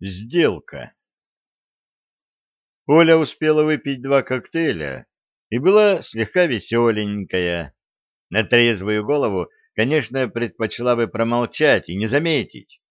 Сделка. Оля успела выпить два коктейля и была слегка веселенькая. На трезвую голову, конечно, предпочла бы промолчать и не заметить.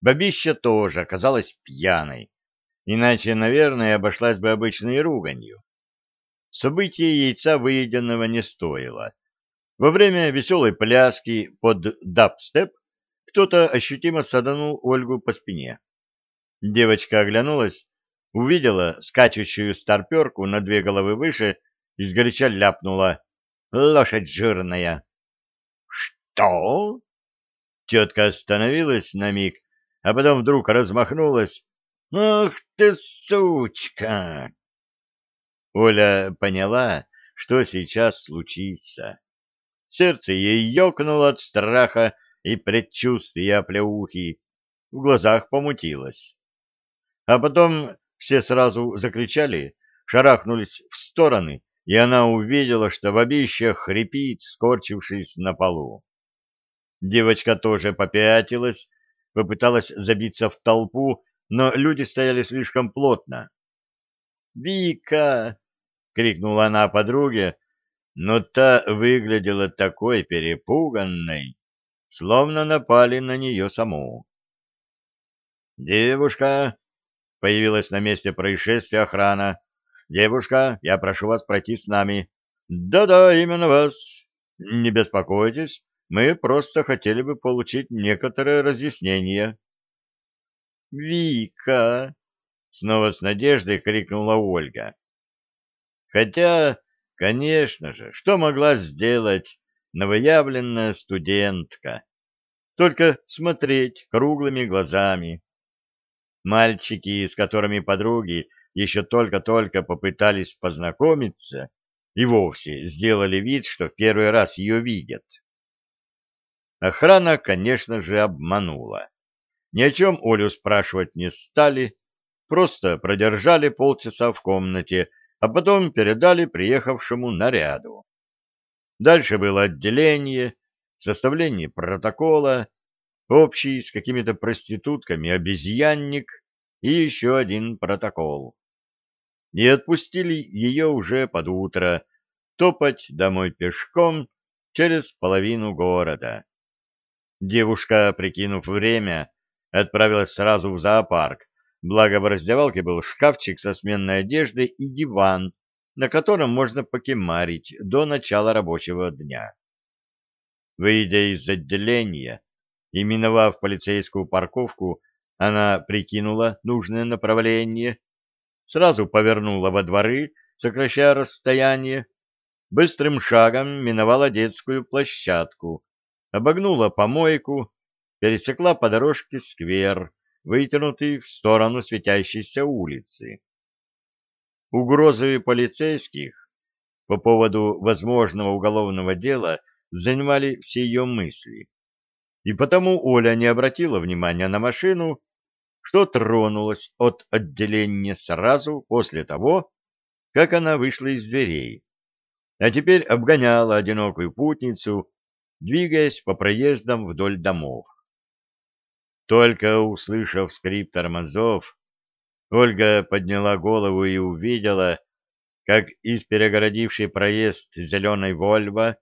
Бабища тоже оказалась пьяной, иначе, наверное, обошлась бы обычной руганью. Событие яйца выеденного не стоило. Во время веселой пляски под дабстеп кто-то ощутимо саданул Ольгу по спине. Девочка оглянулась, увидела скачущую старперку на две головы выше и сгоряча ляпнула. «Лошадь жирная!» «Что?» Тетка остановилась на миг, а потом вдруг размахнулась. «Ах ты, сучка!» Оля поняла, что сейчас случится. Сердце ей ёкнуло от страха и предчувствия оплеухи, в глазах помутилось. А потом все сразу закричали, шарахнулись в стороны, и она увидела, что бабища хрипит, скорчившись на полу. Девочка тоже попятилась, попыталась забиться в толпу, но люди стояли слишком плотно. «Вика!» — крикнула она подруге, но та выглядела такой перепуганной, словно напали на нее саму. «Девушка!» — появилась на месте происшествия охрана. «Девушка, я прошу вас пройти с нами». «Да-да, именно вас. Не беспокойтесь, мы просто хотели бы получить некоторое разъяснение». «Вика!» — снова с надеждой крикнула Ольга. Хотя, конечно же, что могла сделать новоявленная студентка? Только смотреть круглыми глазами. Мальчики, с которыми подруги еще только-только попытались познакомиться, и вовсе сделали вид, что в первый раз ее видят. Охрана, конечно же, обманула. Ни о чем Олю спрашивать не стали, просто продержали полчаса в комнате, а потом передали приехавшему наряду. Дальше было отделение, составление протокола, общий с какими-то проститутками обезьянник и еще один протокол. И отпустили ее уже под утро топать домой пешком через половину города. Девушка, прикинув время, отправилась сразу в зоопарк, благо в раздевалке был шкафчик со сменной одеждой и диван, на котором можно покемарить до начала рабочего дня. Выйдя из отделения и миновав полицейскую парковку, она прикинула нужное направление, сразу повернула во дворы, сокращая расстояние, быстрым шагом миновала детскую площадку, обогнула помойку, пересекла по дорожке сквер, вытянутый в сторону светящейся улицы. Угрозы полицейских по поводу возможного уголовного дела занимали все ее мысли и потому Оля не обратила внимания на машину, что тронулась от отделения сразу после того, как она вышла из дверей, а теперь обгоняла одинокую путницу, двигаясь по проездам вдоль домов. Только услышав скрип тормозов, Ольга подняла голову и увидела, как из перегородившей проезд зеленой «Вольво»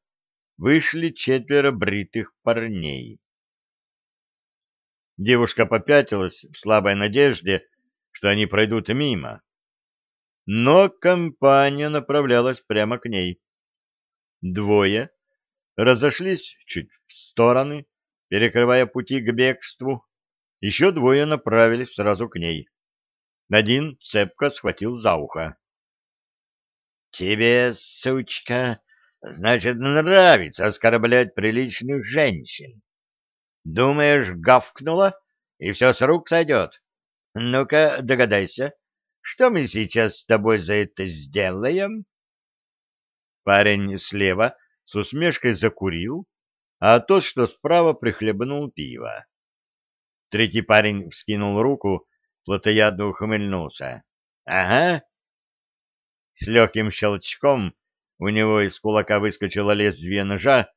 вышли четверо бритых парней. Девушка попятилась в слабой надежде, что они пройдут мимо. Но компания направлялась прямо к ней. Двое разошлись чуть в стороны, перекрывая пути к бегству. Еще двое направились сразу к ней. Один цепко схватил за ухо. — Тебе, сучка, значит, нравится оскорблять приличных женщин. Думаешь, гавкнула, и все с рук сойдет? Ну-ка, догадайся, что мы сейчас с тобой за это сделаем? Парень слева с усмешкой закурил, а тот, что справа, прихлебнул пиво. Третий парень вскинул руку, плотоядно ухмыльнулся. — Ага. С легким щелчком у него из кулака выскочило лезвие ножа,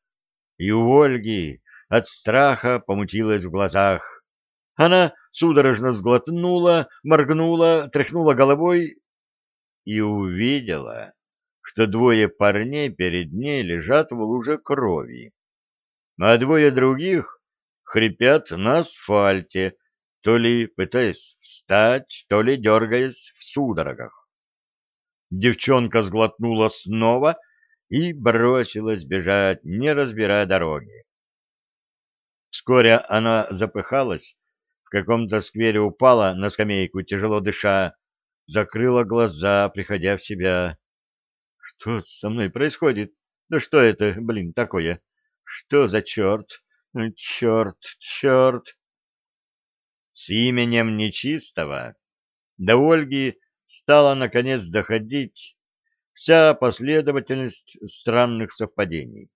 и у Ольги от страха помутилась в глазах. Она судорожно сглотнула, моргнула, тряхнула головой и увидела, что двое парней перед ней лежат в луже крови, а двое других хрипят на асфальте, то ли пытаясь встать, то ли дергаясь в судорогах. Девчонка сглотнула снова и бросилась бежать, не разбирая дороги. Вскоре она запыхалась, в каком-то сквере упала на скамейку, тяжело дыша, закрыла глаза, приходя в себя. Что со мной происходит? Да что это, блин, такое? Что за черт? Черт, черт! С именем нечистого до Ольги стала наконец доходить вся последовательность странных совпадений.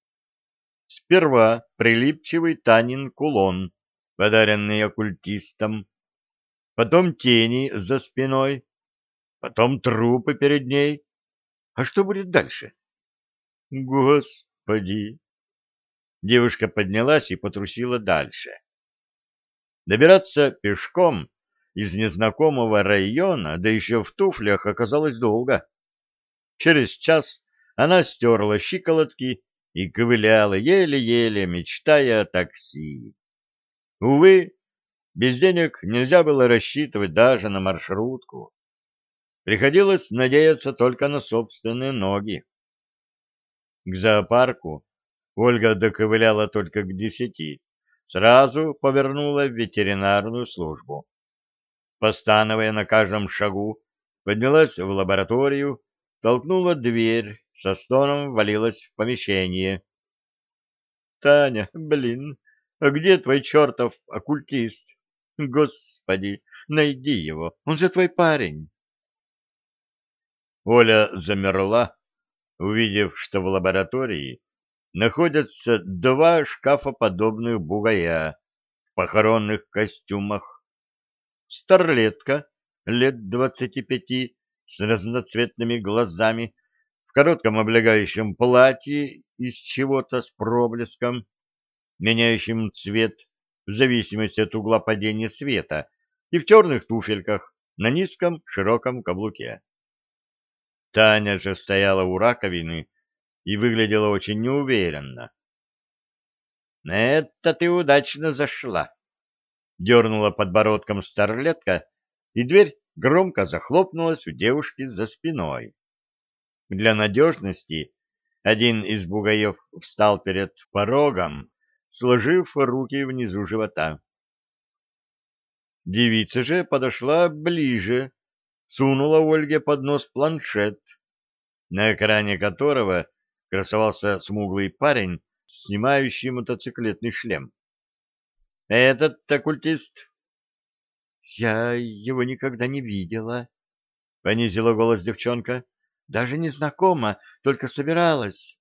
Сперва прилипчивый Танин кулон, подаренный оккультистом, потом тени за спиной, потом трупы перед ней. А что будет дальше? Господи! Девушка поднялась и потрусила дальше. Добираться пешком из незнакомого района, да еще в туфлях, оказалось долго. Через час она стерла щиколотки и ковыляла еле-еле, мечтая о такси. Увы, без денег нельзя было рассчитывать даже на маршрутку. Приходилось надеяться только на собственные ноги. К зоопарку Ольга доковыляла только к десяти, сразу повернула в ветеринарную службу. Постановая на каждом шагу, поднялась в лабораторию, толкнула дверь, со стоном валилась в помещение. — Таня, блин, а где твой чертов оккультист? Господи, найди его, он же твой парень. Оля замерла, увидев, что в лаборатории находятся два шкафоподобных бугая в похоронных костюмах. Старлетка лет двадцати пяти с разноцветными глазами, в коротком облегающем платье из чего-то с проблеском, меняющим цвет в зависимости от угла падения света, и в черных туфельках на низком широком каблуке. Таня же стояла у раковины, и выглядела очень неуверенно. «Это ты удачно зашла!» — дернула подбородком старлетка, и дверь громко захлопнулась у девушки за спиной. Для надежности один из бугаев встал перед порогом, сложив руки внизу живота. Девица же подошла ближе, сунула Ольге под нос планшет, на экране которого красовался смуглый парень, снимающий мотоциклетный шлем. «Этот оккультист?» «Я его никогда не видела», — понизила голос девчонка. «Даже не знакома, только собиралась».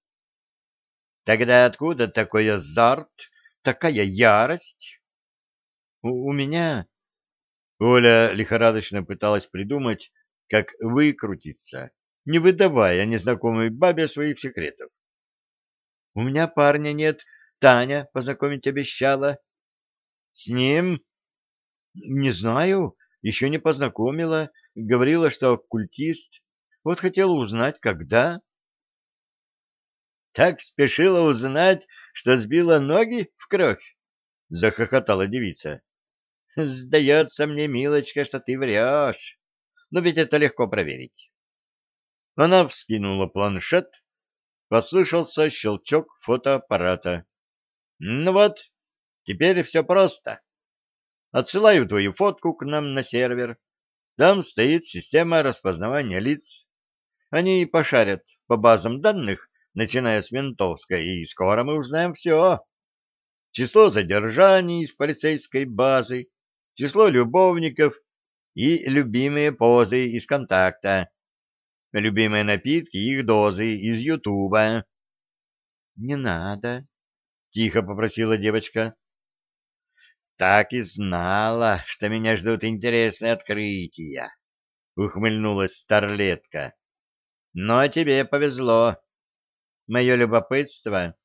«Тогда откуда такой азарт, такая ярость?» «У, у меня...» Оля лихорадочно пыталась придумать, как выкрутиться, не выдавая незнакомой бабе своих секретов. — У меня парня нет, Таня познакомить обещала. — С ним? — Не знаю, еще не познакомила, говорила, что оккультист. Вот хотела узнать, когда. — Так спешила узнать, что сбила ноги в кровь? — захохотала девица. — Сдается мне, милочка, что ты врешь. Но ведь это легко проверить. Она вскинула планшет, послышался щелчок фотоаппарата. «Ну вот, теперь все просто. Отсылаю твою фотку к нам на сервер. Там стоит система распознавания лиц. Они пошарят по базам данных, начиная с ментовской, и скоро мы узнаем все. Число задержаний из полицейской базы, число любовников и любимые позы из контакта любимые напитки и их дозы из Ютуба. — Не надо, — тихо попросила девочка. — Так и знала, что меня ждут интересные открытия, — ухмыльнулась старлетка. — Но тебе повезло. Мое любопытство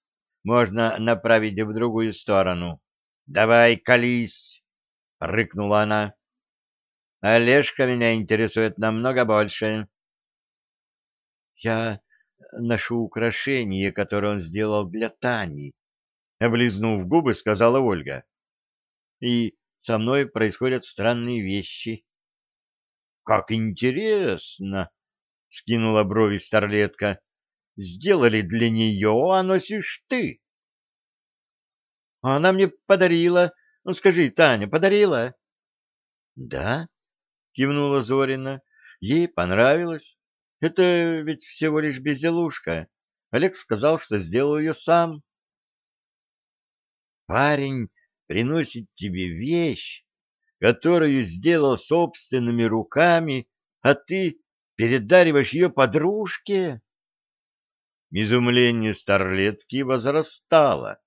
можно направить в другую сторону. Давай, колись! — рыкнула она. Олежка меня интересует намного больше. Я ношу украшение, которое он сделал для Тани, — облизнув губы, сказала Ольга. И со мной происходят странные вещи. — Как интересно! — скинула брови старлетка. — Сделали для нее, а носишь ты. — Она мне подарила. Ну, скажи, Таня, подарила? — Да, — кивнула Зорина. Ей понравилось. Это ведь всего лишь безделушка. Олег сказал, что сделал ее сам. Парень приносит тебе вещь, которую сделал собственными руками, а ты передариваешь ее подружке? Изумление старлетки возрастало.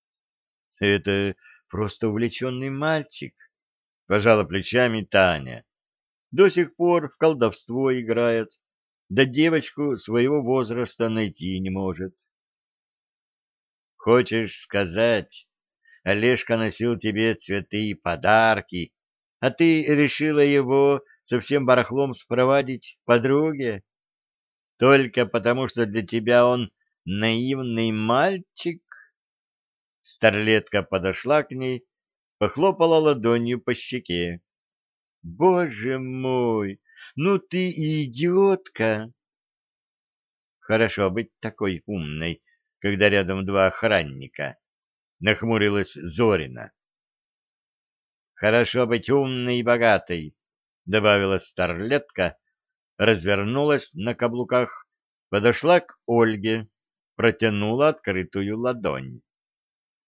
— Это просто увлеченный мальчик, — пожала плечами Таня. До сих пор в колдовство играет, да девочку своего возраста найти не может. — Хочешь сказать, Олежка носил тебе цветы и подарки, а ты решила его со всем барахлом спровадить подруге? Только потому, что для тебя он наивный мальчик? Старлетка подошла к ней, похлопала ладонью по щеке. — Боже мой, ну ты и идиотка! Хорошо быть такой умной, когда рядом два охранника нахмурилась Зорина. Хорошо быть умной и богатой, добавила старлетка, развернулась на каблуках, подошла к Ольге, протянула открытую ладонь.